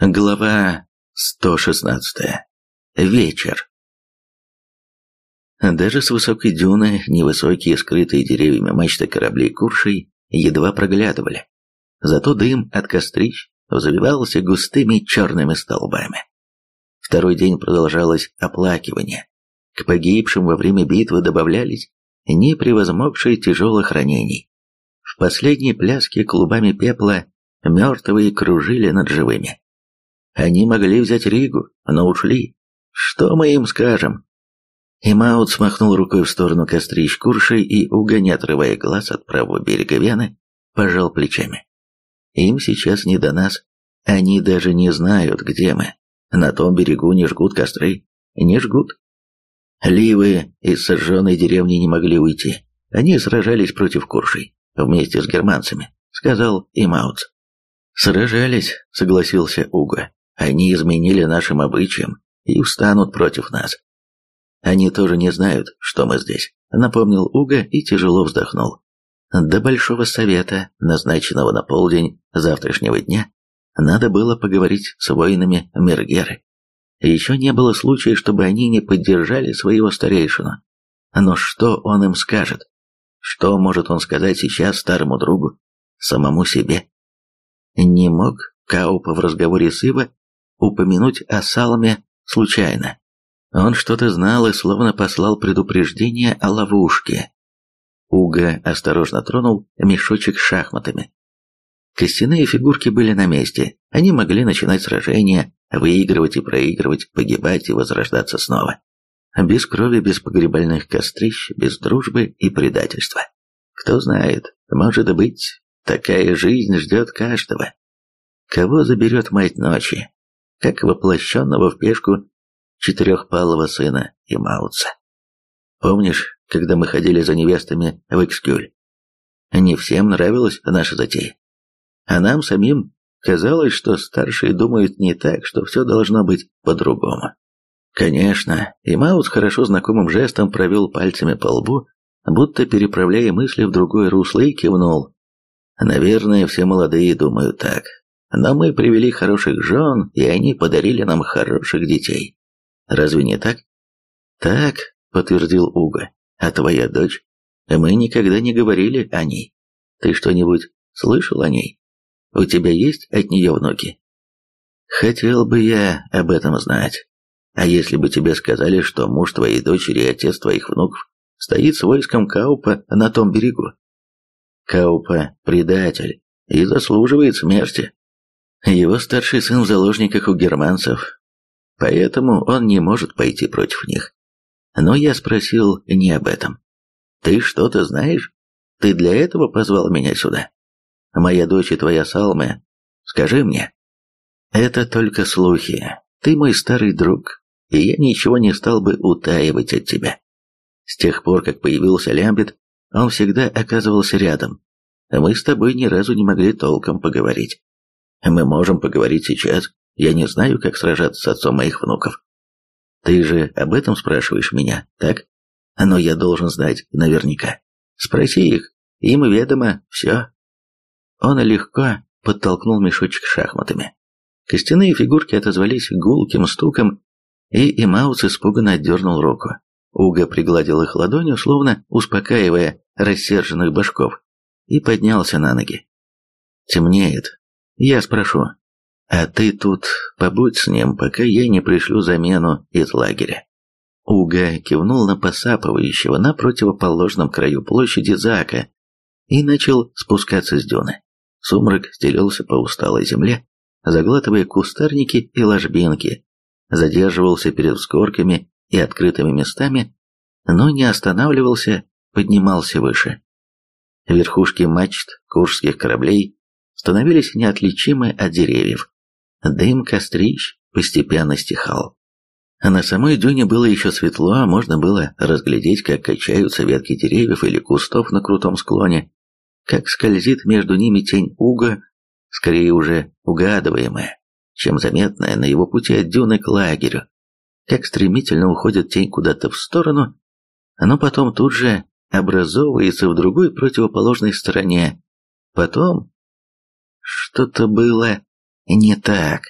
Глава 116. Вечер. Даже с высокой дюны невысокие, скрытые деревьями мачты кораблей Куршей едва проглядывали. Зато дым от кострищ взвивался густыми черными столбами. Второй день продолжалось оплакивание. К погибшим во время битвы добавлялись непревозмогшие тяжелых ранений. В последней пляске клубами пепла мертвые кружили над живыми. Они могли взять Ригу, но ушли. Что мы им скажем? И Маут смахнул рукой в сторону кострищ Куршей и, Уга, не отрывая глаз от правого берега Вены, пожал плечами. Им сейчас не до нас. Они даже не знают, где мы. На том берегу не жгут костры. Не жгут. Ливы из сожженной деревни не могли уйти. Они сражались против Куршей, вместе с германцами, сказал Имаутс. «Сражались», — согласился Уга. Они изменили нашим обычаям и встанут против нас. Они тоже не знают, что мы здесь, напомнил Уга и тяжело вздохнул. До Большого Совета, назначенного на полдень завтрашнего дня, надо было поговорить с воинами Мергеры. Еще не было случая, чтобы они не поддержали своего старейшину. Но что он им скажет? Что может он сказать сейчас старому другу, самому себе? Не мог Каупа в разговоре с Ива упомянуть о Салме случайно. Он что-то знал и словно послал предупреждение о ловушке. Уга осторожно тронул мешочек с шахматами. Костяные фигурки были на месте. Они могли начинать сражения, выигрывать и проигрывать, погибать и возрождаться снова. Без крови, без погребальных кострищ, без дружбы и предательства. Кто знает, может быть, такая жизнь ждет каждого. Кого заберет мать ночи, как воплощенного в пешку четырехпалого сына Имауца. Помнишь, когда мы ходили за невестами в Экскюль? Не всем нравилась наша затея. А нам самим казалось, что старшие думают не так, что все должно быть по-другому. Конечно, Имаут с хорошо знакомым жестом провел пальцами по лбу, будто переправляя мысли в другое русло и кивнул. Наверное, все молодые думают так, но мы привели хороших жен, и они подарили нам хороших детей. Разве не так? Так, подтвердил Уга. А твоя дочь? Мы никогда не говорили о ней. Ты что-нибудь слышал о ней? У тебя есть от нее внуки? Хотел бы я об этом знать. А если бы тебе сказали, что муж твоей дочери и отец твоих внуков стоит с войском Каупа на том берегу? Каупа – предатель и заслуживает смерти. Его старший сын в заложниках у германцев, поэтому он не может пойти против них. Но я спросил не об этом. «Ты что-то знаешь? Ты для этого позвал меня сюда? Моя дочь и твоя Салме, скажи мне». «Это только слухи. Ты мой старый друг, и я ничего не стал бы утаивать от тебя. С тех пор, как появился Лямбет, он всегда оказывался рядом. Мы с тобой ни разу не могли толком поговорить. Мы можем поговорить сейчас. Я не знаю, как сражаться с отцом моих внуков. Ты же об этом спрашиваешь меня, так? Но я должен знать наверняка. Спроси их, им ведомо все. Он легко подтолкнул мешочек шахматами. Костяные фигурки отозвались гулким стуком, и Имаус испуганно отдернул руку. Уга пригладил их ладонью, словно успокаивая рассерженных башков, и поднялся на ноги. Темнеет, я спрошу, а ты тут побудь с ним, пока я не пришлю замену из лагеря. Уга кивнул на посапывающего на противоположном краю площади Зака и начал спускаться с дюны. Сумрак стелился по усталой земле, заглатывая кустарники и ложбинки, задерживался перед взгорками и открытыми местами, но не останавливался, поднимался выше. Верхушки мачт куршских кораблей становились неотличимы от деревьев. Дым кострищ постепенно стихал. На самой дюне было еще светло, а можно было разглядеть, как качаются ветки деревьев или кустов на крутом склоне, как скользит между ними тень уга, скорее уже угадываемая, чем заметная на его пути от дюны к лагерю, как стремительно уходит тень куда-то в сторону, но потом тут же образовывается в другой противоположной стороне, потом что-то было не так.